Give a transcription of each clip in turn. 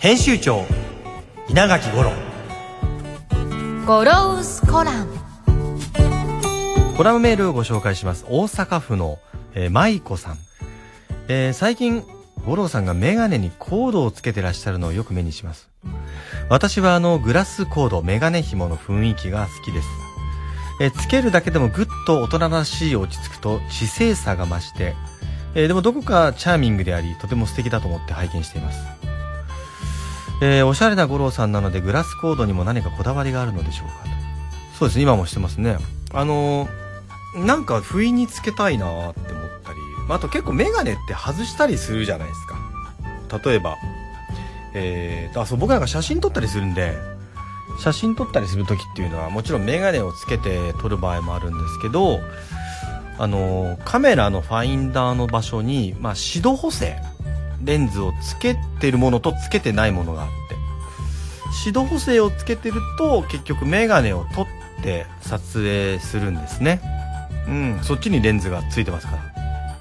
編集長稲垣五郎。ゴロウスコラム。コラムメールをご紹介します。大阪府の、えー、舞子さん、えー最近五郎さんがメガネにコードをつけてらっしゃるのをよく目にします。私はあのグラスコードメガネ紐の雰囲気が好きです、えーつけるだけでもぐっと大人らしい落ち着くと知性さが増して、えーでもどこかチャーミングでありとても素敵だと思って拝見していますえーおしゃれな五郎さんなのでグラスコードにも何かこだわりがあるのでしょうかそうですね今もしてますね。あのーなんか不意につけたいなーって思ったり、まあ、あと結構メガネって外したりするじゃないですか。例えばえーあそう僕なんか写真撮ったりするんで写真撮ったりする時っていうのはもちろんメガネをつけて撮る場合もあるんですけどあのカメラのファインダーの場所に、まあ、指導補正レンズをつけてるものとつけてないものがあって指導補正をつけてると結局メガネを取って撮影するんですね。うん。そっちにレンズがついてますから。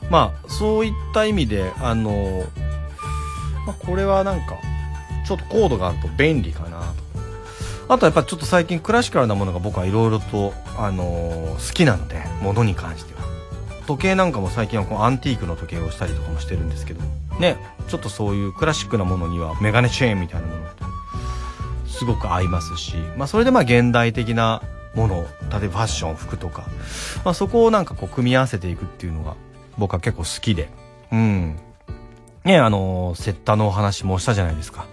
まあそういった意味であのまあ、これはなんかちょっとコードがあると便利かなと。あとやっぱちょっと最近クラシカルなものが僕はいろいろと、あの好きなので物に関しては。時計なんかも最近はこうアンティークの時計をしたりとかもしてるんですけどねちょっとそういうクラシックなものにはメガネチェーンみたいなものってすごく合いますし、まあ、それでまあ現代的なもの例えばファッション服とか、まあ、そこをなんかこう組み合わせていくっていうのが僕は結構好きでうん。ねあのセッタのお話もしたじゃないですか。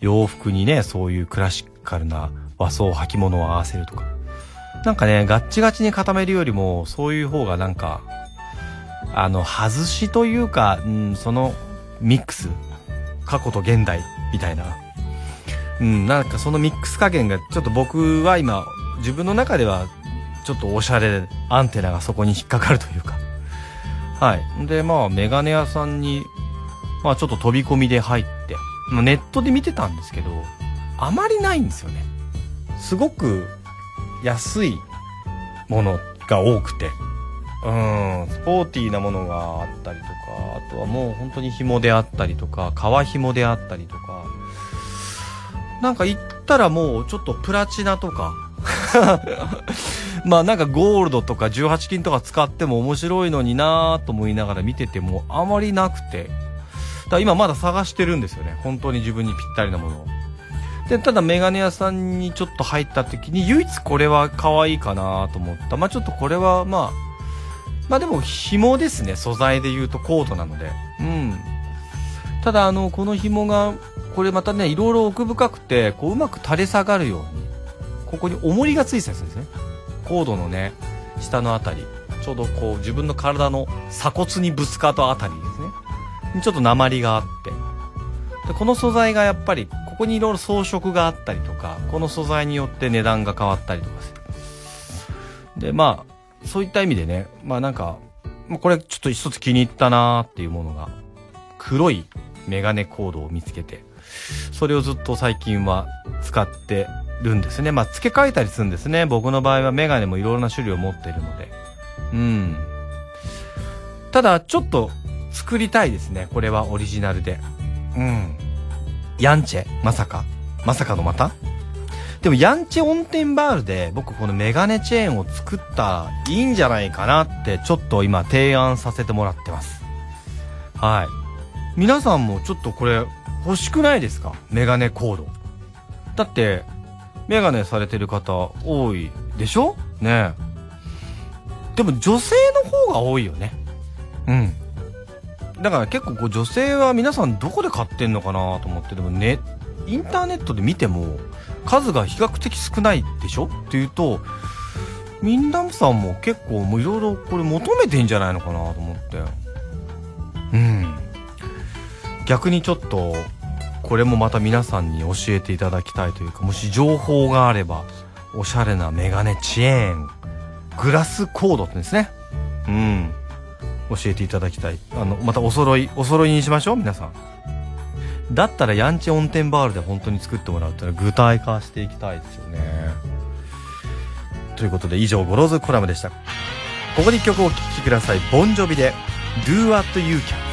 洋服にねそういうクラシカルな和装履物を合わせるとか。なんかねガッチガチに固めるよりもそういう方がなんかあの外しというか、うん、そのミックス。過去と現代みたいな。うんなんかそのミックス加減がちょっと僕は今自分の中ではちょっとおしゃれでアンテナがそこに引っかかるというか。はい。でまあメガネ屋さんにまあちょっと飛び込みで入って、まあ、ネットで見てたんですけどあまりないんですよね。すごく安いものが多くて。うん。スポーティーなものがあったりとかあとはもう本当に紐であったりとか革紐であったりとか。なんか行ったらもうちょっとプラチナとか。まあなんかゴールドとか18金とか使っても面白いのになぁと思いながら見ててもあまりなくて。だ今まだ探してるんですよね。本当に自分にぴったりなものを。でただメガネ屋さんにちょっと入った時に唯一これは可愛いかなと思った。まあちょっとこれはまあまあでも紐ですね。素材で言うとコードなので。うん。ただあのこの紐がこれまたねいろいろ奥深くてこううまく垂れ下がるようにここに重りがついてたやつですね。コードのね下のあたり。ちょうどこう自分の体の鎖骨にぶつかったあたりですね。ちょっと鉛があって。でこの素材がやっぱりここにいろいろ装飾があったりとかこの素材によって値段が変わったりとかするでまあそういった意味でねまあなんかまあこれちょっと一つ気に入ったなーっていうものが黒いメガネコードを見つけてそれをずっと最近は使ってるんですね。まあ付け替えたりするんですね。僕の場合はメガネもいろいろな種類を持ってるので。うん。ただちょっと作りたいですね。これはオリジナルで。うん。ヤンチェ。まさか。まさかのまた？でもヤンチェオンテンバールで僕このメガネチェーンを作ったらいいんじゃないかなってちょっと今提案させてもらってます。はい。皆さんもちょっとこれ欲しくないですか？メガネコード。だってメガネされてる方多いでしょ？ねえ。でも女性の方が多いよね。うん。だから結構こう女性は皆さんどこで買ってんのかなと思ってでもねインターネットで見ても数が比較的少ないでしょ？っていうとみんなさんも結構もういろいろこれ求めてんじゃないのかなと思って。うん。逆にちょっとこれもまた皆さんに教えていただきたいというかもし情報があればおしゃれなメガネチェーングラスコードってですね。うん。教えていただきたい。あのまたお揃いお揃いにしましょう皆さんだったらヤンチェオンテンバールで本当に作ってもらうってのは具体化していきたいですよね。ということで以上ゴローズコラムでした。ここで曲をお聴きください。ボンジョビで Do What You Can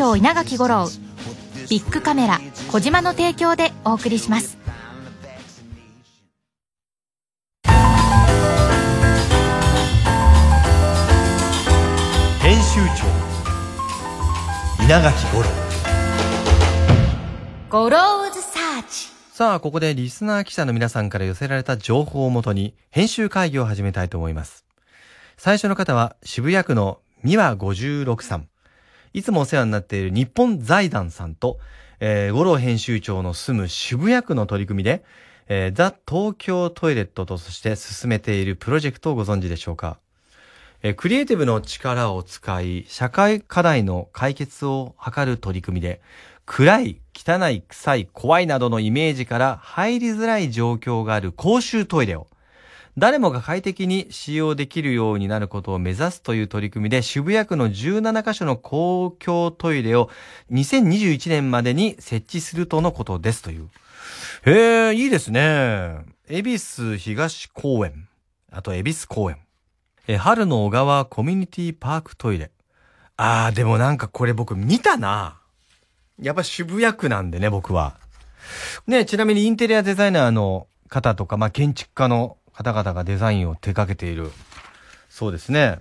長稲垣吾郎ビッグカメラ小島の提供でお送りします。編集長稲垣吾郎。ゴローズサーチ。さあここでリスナー記者の皆さんから寄せられた情報をもとに編集会議を始めたいと思います。最初の方は渋谷区の三輪56さんいつもお世話になっている日本財団さんと、えー、五郎編集長の住む渋谷区の取り組みで、えー、ザ・東京トイレットとして進めているプロジェクトをご存知でしょうか、えー、クリエイティブの力を使い、社会課題の解決を図る取り組みで、暗い、汚い、臭い、怖いなどのイメージから入りづらい状況がある公衆トイレを、誰もが快適に使用できるようになることを目指すという取り組みで渋谷区の17カ所の公共トイレを2021年までに設置するとのことですという。へえ、いいですね。恵比寿東公園。あと恵比寿公園。え、春の小川コミュニティパークトイレ。あー、でもなんかこれ僕見たな。やっぱ渋谷区なんでね、僕は。ね、ちなみにインテリアデザイナーの方とか、まあ、建築家の方々がデザインを手掛けている。そうですね。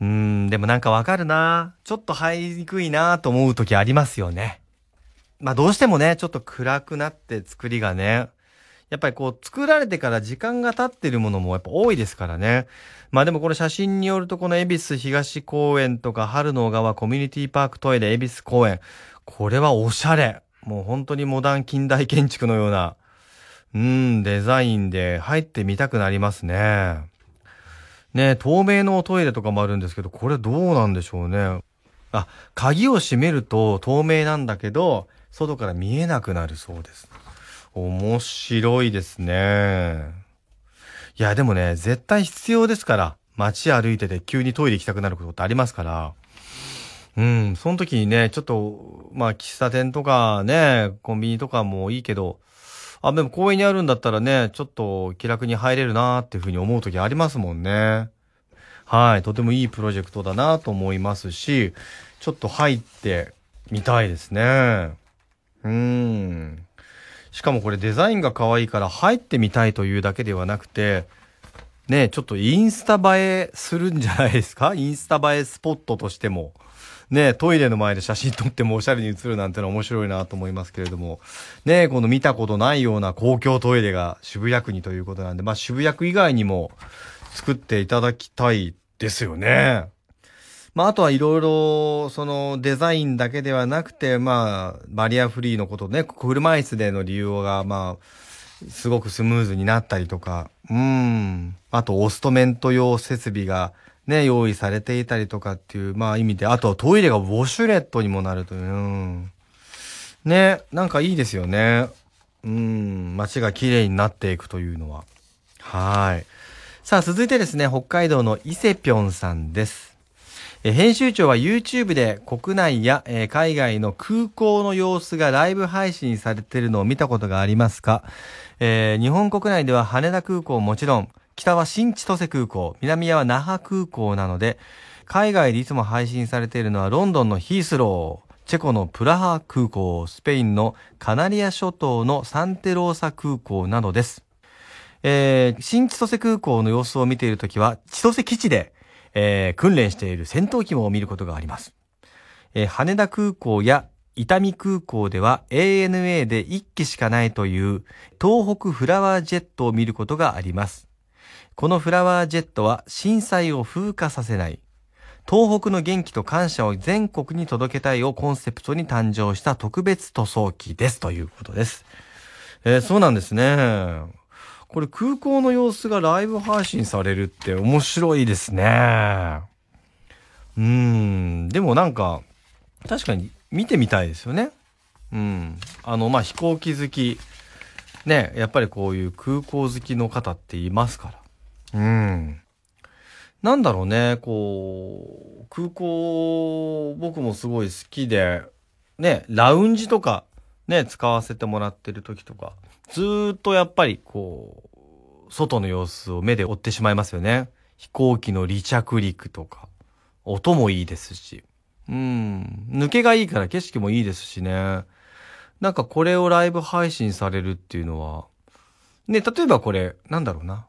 うーん、でもなんかわかるなちょっと入りにくいなと思う時ありますよね。まあどうしてもね、ちょっと暗くなって作りがね、やっぱりこう作られてから時間が経ってるものもやっぱ多いですからね。まあでもこの写真によるとこの恵比寿東公園とか春の小川コミュニティパークトイレ恵比寿公園。これはおしゃれ。もう本当にモダン近代建築のようなうん、デザインで入ってみたくなりますね。ね透明のトイレとかもあるんですけど、これどうなんでしょうね。あ、鍵を閉めると透明なんだけど、外から見えなくなるそうです。面白いですね。いや、でもね、絶対必要ですから。街歩いてて急にトイレ行きたくなることってありますから。うん、その時にね、ちょっと、まあ、喫茶店とかね、コンビニとかもいいけど、あ、でも公園にあるんだったらね、ちょっと気楽に入れるなーっていうふうに思う時ありますもんね。はい、とてもいいプロジェクトだなと思いますし、ちょっと入ってみたいですね。うーん。しかもこれデザインが可愛いから入ってみたいというだけではなくて、ね、ちょっとインスタ映えするんじゃないですか？インスタ映えスポットとしても。ね、トイレの前で写真撮ってもおしゃれに写るなんてのは面白いなと思いますけれども、ね、この見たことないような公共トイレが渋谷区にということなんで、まあ渋谷区以外にも作っていただきたいですよね。まあ、あとはいろいろ、そのデザインだけではなくて、まあ、バリアフリーのことね、車椅子での利用が、まあ、すごくスムーズになったりとか、うん。あと、オストメント用設備がね、用意されていたりとかっていう、まあ意味で、あとトイレがウォシュレットにもなるという、うん。ね、なんかいいですよね。うん、街が綺麗になっていくというのは。はい。さあ、続いてですね、北海道の伊勢ぴょんさんです。編集長は YouTube で国内や、え海外の空港の様子がライブ配信されているのを見たことがありますか？えー、日本国内では羽田空港もちろん、北は新千歳空港、南は那覇空港なので、海外でいつも配信されているのはロンドンのヒースロー、チェコのプラハ空港、スペインのカナリア諸島のサンテローサ空港などです。えー、新千歳空港の様子を見ているときは、千歳基地で、えー、訓練している戦闘機も見ることがあります。えー、羽田空港や伊丹空港では ANA で1機しかないという東北フラワージェットを見ることがあります。このフラワージェットは震災を風化させない。東北の元気と感謝を全国に届けたいをコンセプトに誕生した特別塗装機ですということです。えー、そうなんですね。これ空港の様子がライブ配信されるって面白いですね。うん。でもなんか、確かに見てみたいですよね。うん。あの、ま、飛行機好き、ね、やっぱりこういう空港好きの方っていますから。うん。なんだろうね、こう、空港、僕もすごい好きで、ね、ラウンジとか、ね、使わせてもらってる時とか、ずっとやっぱりこう、外の様子を目で追ってしまいますよね。飛行機の離着陸とか、音もいいですし。うん。抜けがいいから景色もいいですしね。なんかこれをライブ配信されるっていうのは、ね、例えばこれ、なんだろうな。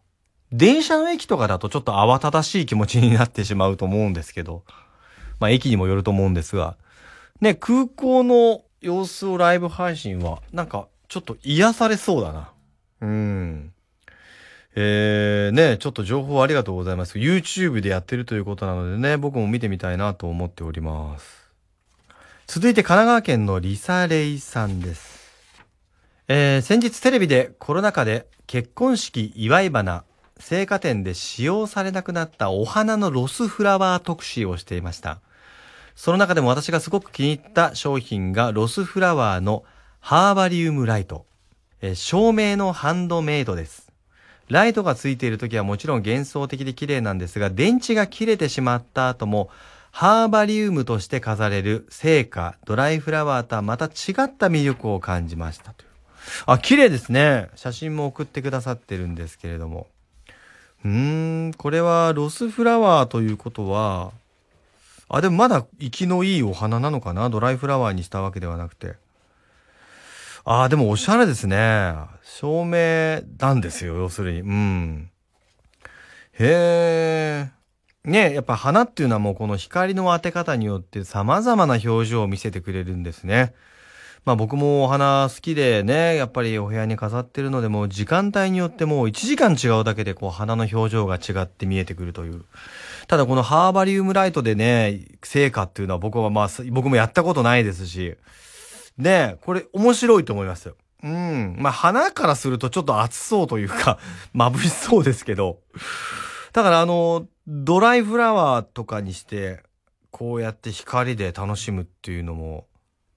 電車の駅とかだとちょっと慌ただしい気持ちになってしまうと思うんですけど、まあ駅にもよると思うんですが、ね、空港の様子をライブ配信は、なんかちょっと癒されそうだな。うん。えー、ね、ちょっと情報ありがとうございます。YouTube でやってるということなのでね、僕も見てみたいなと思っております。続いて神奈川県のリサレイさんです。えー、先日テレビでコロナ禍で結婚式祝い花、生花店で使用されなくなったお花のロスフラワー特集をしていました。その中でも私がすごく気に入った商品がロスフラワーのハーバリウムライト。え、照明のハンドメイドです。ライトがついている時はもちろん幻想的で綺麗なんですが、電池が切れてしまった後も、ハーバリウムとして飾れる聖火、ドライフラワーとはまた違った魅力を感じましたという。あ、綺麗ですね。写真も送ってくださってるんですけれども。うーん、これはロスフラワーということは、あ、でもまだ生きのいいお花なのかな？ドライフラワーにしたわけではなくて。ああ、でもおしゃれですね。照明なんですよ、要するに。うん。へえ。ねやっぱ花っていうのはもうこの光の当て方によって様々な表情を見せてくれるんですね。まあ僕もお花好きでね、やっぱりお部屋に飾ってるのでもう時間帯によってもう1時間違うだけでこう花の表情が違って見えてくるという。ただこのハーバリウムライトでね、成果っていうのは僕はまあ僕もやったことないですし、で、これ面白いと思いますよ。うん。まあ、花からするとちょっと熱そうというか、眩しそうですけど。だからあの、ドライフラワーとかにして、こうやって光で楽しむっていうのも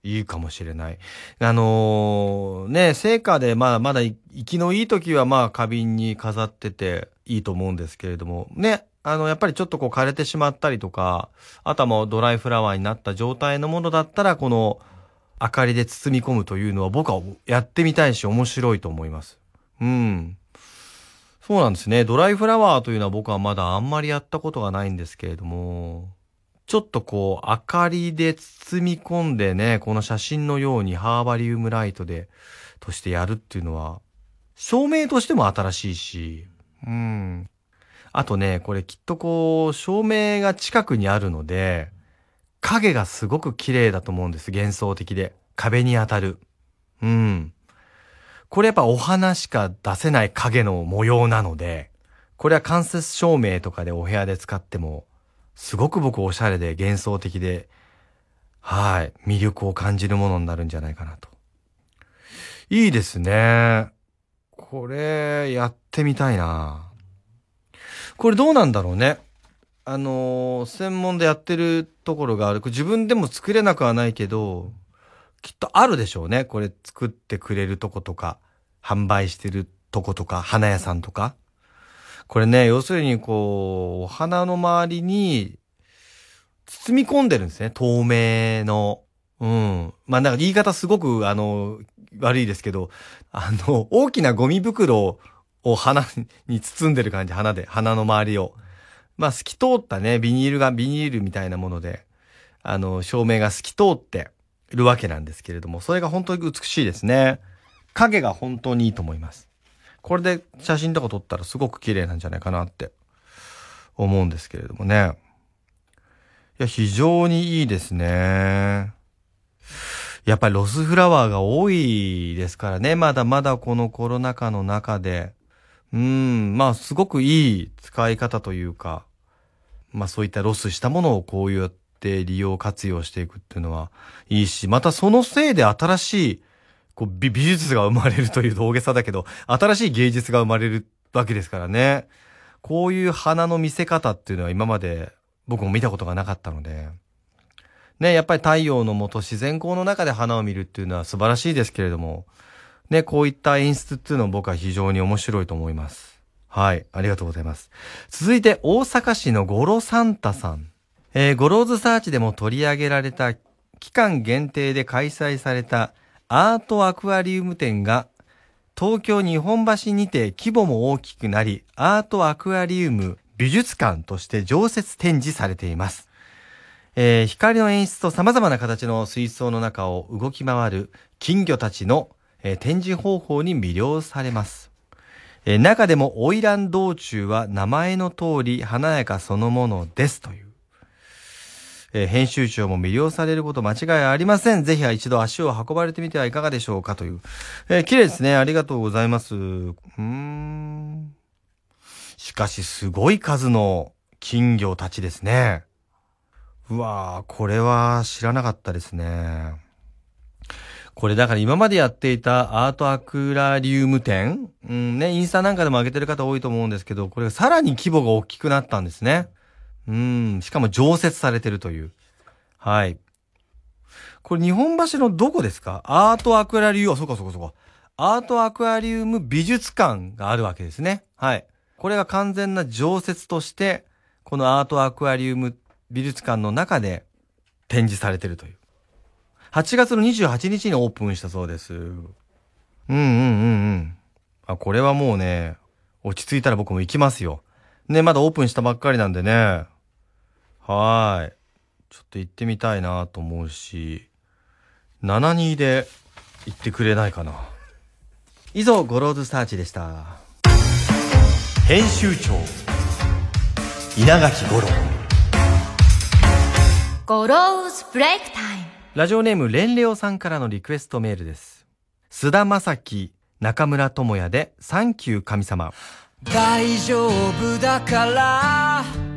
いいかもしれない。あのー、ね、聖火でまだまだ生きのいい時はまあ花瓶に飾ってて、いいと思うんですけれども、ね、あの、やっぱりちょっとこう枯れてしまったりとか、あとはもうドライフラワーになった状態のものだったら、この明かりで包み込むというのは僕はやってみたいし面白いと思います。うん。そうなんですね。ドライフラワーというのは僕はまだあんまりやったことがないんですけれども、ちょっとこう、明かりで包み込んでね、この写真のようにハーバリウムライトで、としてやるっていうのは、照明としても新しいし、うん。あとね、これきっとこう、照明が近くにあるので、影がすごく綺麗だと思うんです。幻想的で。壁に当たる。うん。これやっぱお花しか出せない影の模様なので、これは間接照明とかでお部屋で使っても、すごく僕おしゃれで幻想的で、はい、魅力を感じるものになるんじゃないかなと。いいですね。これ、やってみたいな。これどうなんだろうね。あの、専門でやってるところがある。自分でも作れなくはないけど、きっとあるでしょうね。これ作ってくれるとことか、販売してるとことか、花屋さんとか。これね、要するにこう、お花の周りに、包み込んでるんですね。透明の。うん。まあなんか言い方すごく、あの、悪いですけど、あの、大きなゴミ袋を花に包んでる感じ、花で、花の周りを。まあ透き通ったね、ビニールが、ビニールみたいなもので、あの、照明が透き通ってるわけなんですけれども、それが本当に美しいですね。影が本当にいいと思います。これで写真とか撮ったらすごく綺麗なんじゃないかなって思うんですけれどもね。いや、非常にいいですね。やっぱりロスフラワーが多いですからね。まだまだこのコロナ禍の中で。うん、まあすごくいい使い方というか、まあそういったロスしたものをこうやって利用活用していくっていうのはいいし、またそのせいで新しいこう美術が生まれるという大げさだけど、新しい芸術が生まれるわけですからね。こういう花の見せ方っていうのは今まで僕も見たことがなかったので。ね、やっぱり太陽の下自然光の中で花を見るっていうのは素晴らしいですけれども、ね、こういった演出っていうのを僕は非常に面白いと思います。はい、ありがとうございます。続いて大阪市のゴロサンタさん。えー、ゴローズサーチでも取り上げられた期間限定で開催されたアートアクアリウム展が東京日本橋にて規模も大きくなり、アートアクアリウム美術館として常設展示されています。えー、光の演出と様々な形の水槽の中を動き回る金魚たちの、えー、展示方法に魅了されます。えー、中でも花魁道中は名前の通り華やかそのものですという。えー、編集長も魅了されること間違いありません。ぜひ一度足を運ばれてみてはいかがでしょうかという。えー、綺麗ですね。ありがとうございます。うん。しかし、すごい数の金魚たちですね。うわー、これは知らなかったですね。これだから今までやっていたアートアクラリウム展？うんね、インスタなんかでも上げてる方多いと思うんですけど、これがさらに規模が大きくなったんですね。うん、しかも常設されてるという。はい。これ日本橋のどこですか？アートアクアリウム、あ、そうかそうかそうか。アートアクアリウム美術館があるわけですね。はい。これが完全な常設として、このアートアクアリウム美術館の中で展示されてるという。8月の28日にオープンしたそうです。うんうんうんうん。あ、これはもうね、落ち着いたら僕も行きますよ。ね、まだオープンしたばっかりなんでね。はい。ちょっと行ってみたいなと思うし、72で行ってくれないかな。以上、ゴローズサーチでした。編集長稲垣吾郎ゴローズブレイクタイムラジオネームレンレオさんからのリクエストメールです菅田将暉中村倫也でサンキュー神様大丈夫だから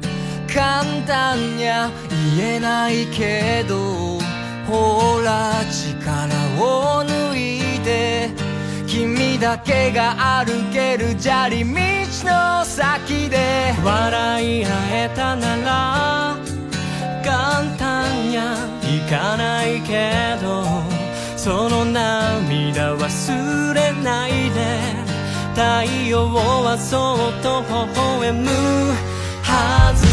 簡単にゃ言えないけどほら力を抜いて君だけが歩ける砂利道の先で笑い合えたなら簡単にゃいかないけどその涙忘れないで太陽はそっと微笑むはず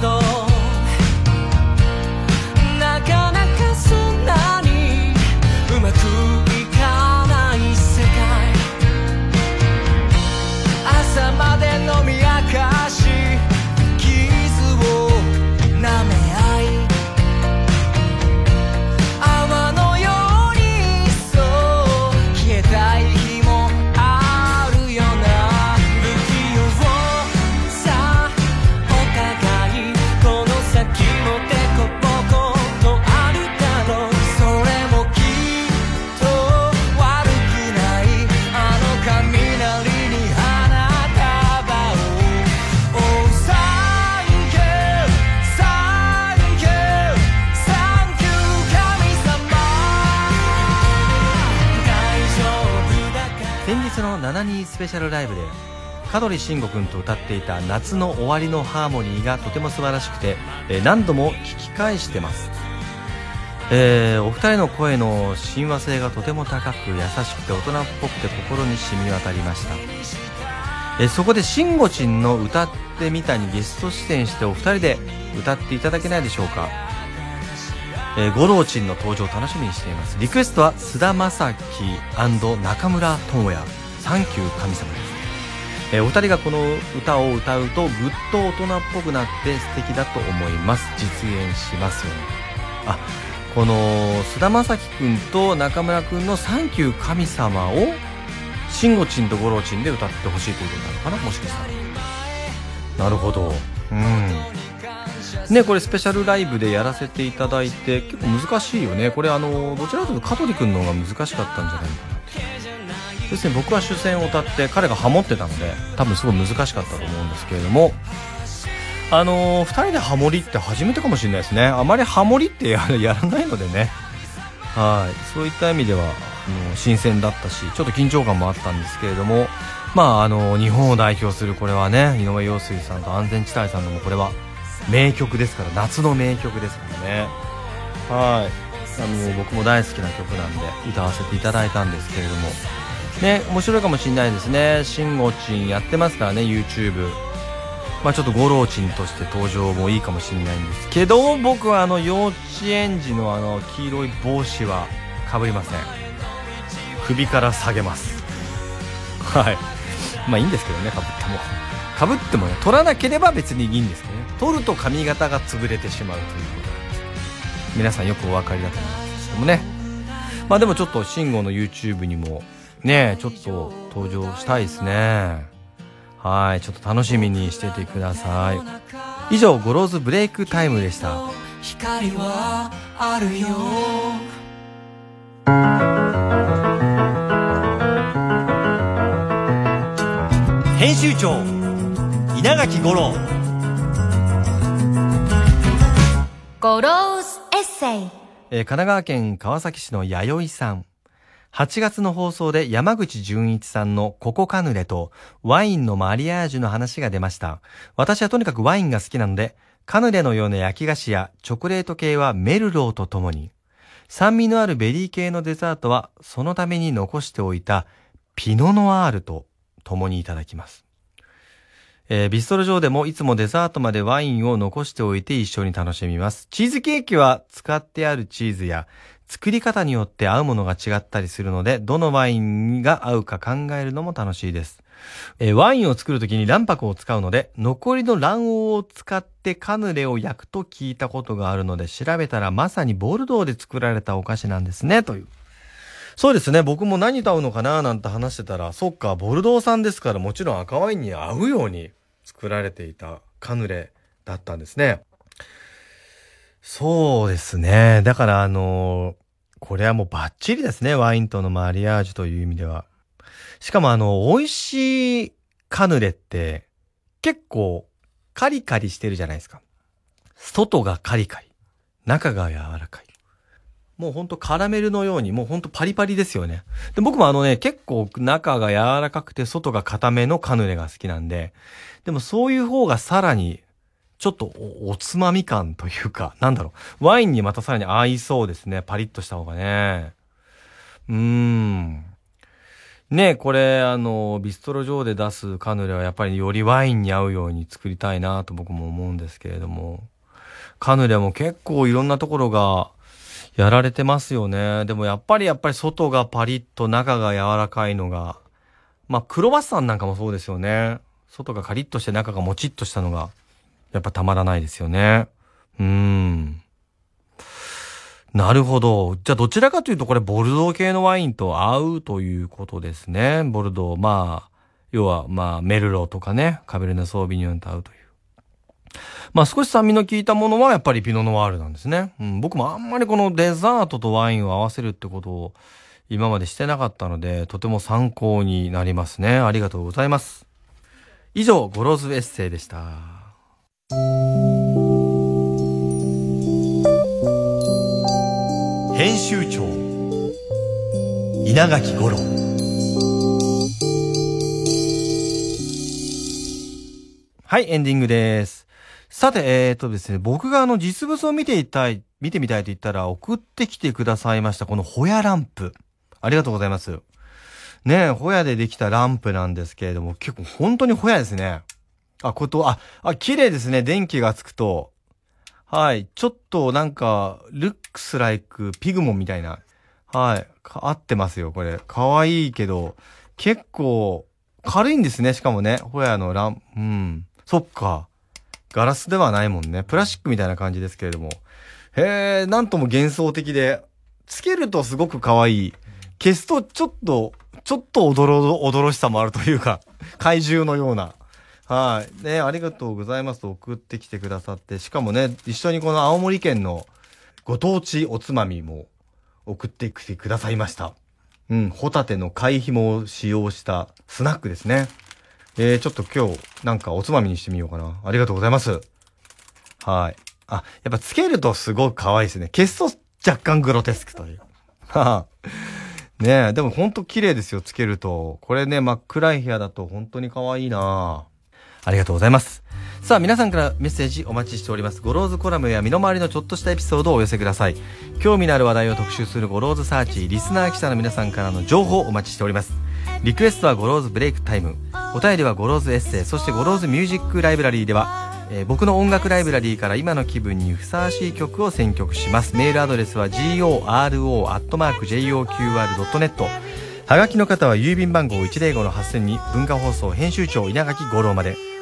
たの72スペシャルライブで香取慎吾くんと歌っていた夏の終わりのハーモニーがとても素晴らしくて、えー何度も聞き返してます、えーお二人の声の親和性がとても高く優しくて大人っぽくて心に染み渡りました、えーそこで慎吾ちんの歌ってみたにゲスト出演してお二人で歌っていただけないでしょうか。えー、五郎ちんの登場楽しみにしています。リクエストは菅田将暉中村智也。サンキュー神様です、えお二人がこの歌を歌うとぐっと大人っぽくなって素敵だと思います。実現しますようにあこの菅田将暉くんと中村くんのサンキュー神様を慎吾ちんと五郎ちんで歌ってほしいということなのかなもしかしたら。なるほど。うん。ね、これスペシャルライブでやらせていただいて結構難しいよね。これあのどちらかというと香取君の方が難しかったんじゃないかな。要するに僕は主戦を歌って彼がハモってたので多分すごい難しかったと思うんですけれども。あのー、2人でハモリって初めてかもしれないですね。あまりハモリってや らないのでね。はい。そういった意味ではあの新鮮だったしちょっと緊張感もあったんですけれども。まああの日本を代表するこれはね井上陽水さんと安全地帯さんのもこれは名曲ですから夏の名曲ですからね。はい。あの僕も大好きな曲なんで歌わせていただいたんですけれども。ね面白いかもしれないですね。慎吾ちんやってますからね YouTube まあちょっと五郎ちんとして登場もいいかもしれないんですけど僕はあの幼稚園児のあの黄色い帽子はかぶりません。首から下げます。はい。まあいいんですけどねかぶっても。かぶってもね取らなければ別にいいんですけどね。取ると髪型が潰れてしまうということで皆さんよくお分かりだと思うんですけどもね。まあでもちょっと慎吾の YouTube にもねちょっと登場したいですね。はいちょっと楽しみにしててください。以上ゴローズブレイクタイムでした。光はあるよ。編集長稲垣吾郎。ゴローズエッセイ。えー神奈川県川崎市の弥生さん。8月の放送で山口純一さんのココカヌレとワインのマリアージュの話が出ました。私はとにかくワインが好きなので、カヌレのような焼き菓子やチョコレート系はメルローとともに、酸味のあるベリー系のデザートはそのために残しておいたピノノワールと共にいただきます。えービストロ上でもいつもデザートまでワインを残しておいて一緒に楽しみます。チーズケーキは使ってあるチーズや作り方によって合うものが違ったりするので、どのワインが合うか考えるのも楽しいです。えーワインを作るときに卵白を使うので、残りの卵黄を使ってカヌレを焼くと聞いたことがあるので、調べたらまさにボルドーで作られたお菓子なんですね、という。そうですね。僕も何と合うのかななんて話してたら、そっか、ボルドー産ですからもちろん赤ワインに合うように作られていたカヌレだったんですね。そうですね。だからあのこれはもうバッチリですね。ワインとのマリアージュという意味では。しかもあの、美味しいカヌレって結構カリカリしてるじゃないですか。外がカリカリ。中が柔らかい。もうほんとカラメルのように、もうほんとパリパリですよね。で、僕もあのね、結構中が柔らかくて外が固めのカヌレが好きなんで、でもそういう方がさらに、ちょっとおおつまみ感というか、なんだろう、ワインにまたさらに合いそうですね。パリッとした方がね。うーん。ねこれ、あの、ビストロ上で出すカヌレはやっぱりよりワインに合うように作りたいなと僕も思うんですけれども、カヌレも結構いろんなところがやられてますよね。でもやっぱりやっぱり外がパリッと中が柔らかいのが、まあクロワッサンなんかもそうですよね。外がカリッとして中がもちっとしたのが、やっぱたまらないですよね。うーん。なるほど。じゃあどちらかというとこれボルドー系のワインと合うということですね。ボルドー。まあ、要はまあメルローとかね、カベルネソービニョンと合うという。まあ少し酸味の効いたものはやっぱりピノノワールなんですね。うん、僕もあんまりこのデザートとワインを合わせるってことを今までしてなかったので、とても参考になりますね。ありがとうございます。以上、ゴローズエッセイでした。編集長稲垣吾郎。はいエンディングです。さてえっ、とですね僕があの実物を見ていたい見てみたいと言ったら送ってきてくださいましたこのホヤランプ。ありがとうございます。ねホヤでできたランプなんですけれども結構本当にホヤですね。あこと、あ、あ、綺麗ですね。電気がつくと。はい。ちょっとなんか、ルックスライクピグモンみたいな。はい。合ってますよ、これ。可愛いけど、結構、軽いんですね、しかもね。ホヤのラン、うん。そっか。ガラスではないもんね。プラスチックみたいな感じですけれども。へえ、なんとも幻想的で、つけるとすごく可愛い。消すとちょっと、ちょっと驚、驚しさもあるというか、怪獣のような。はい。ね、ありがとうございますと送ってきてくださって、しかもね、一緒にこの青森県のご当地おつまみも送ってきてくださいました。うん、ホタテの貝紐を使用したスナックですね。えー、ちょっと今日、なんかおつまみにしてみようかな。ありがとうございます。はい。あ、やっぱつけるとすごく可愛いですね。消すと若干グロテスクという。は ねえ、でもほんと綺麗ですよ、つけると。これね、真っ暗い部屋だと本当に可愛いなぁありがとうございます。さあ、皆さんからメッセージお待ちしております。ゴローズコラムや身の回りのちょっとしたエピソードをお寄せください。興味のある話題を特集するゴローズサーチ、リスナー記者の皆さんからの情報をお待ちしております。リクエストはゴローズブレイクタイム。お便りはゴローズエッセイ、そしてゴローズミュージックライブラリーでは、えー、僕の音楽ライブラリーから今の気分にふさわしい曲を選曲します。メールアドレスは goro.joqr.net はがきの方は郵便番号105-8000に文化放送編集長稲垣吾郎まで。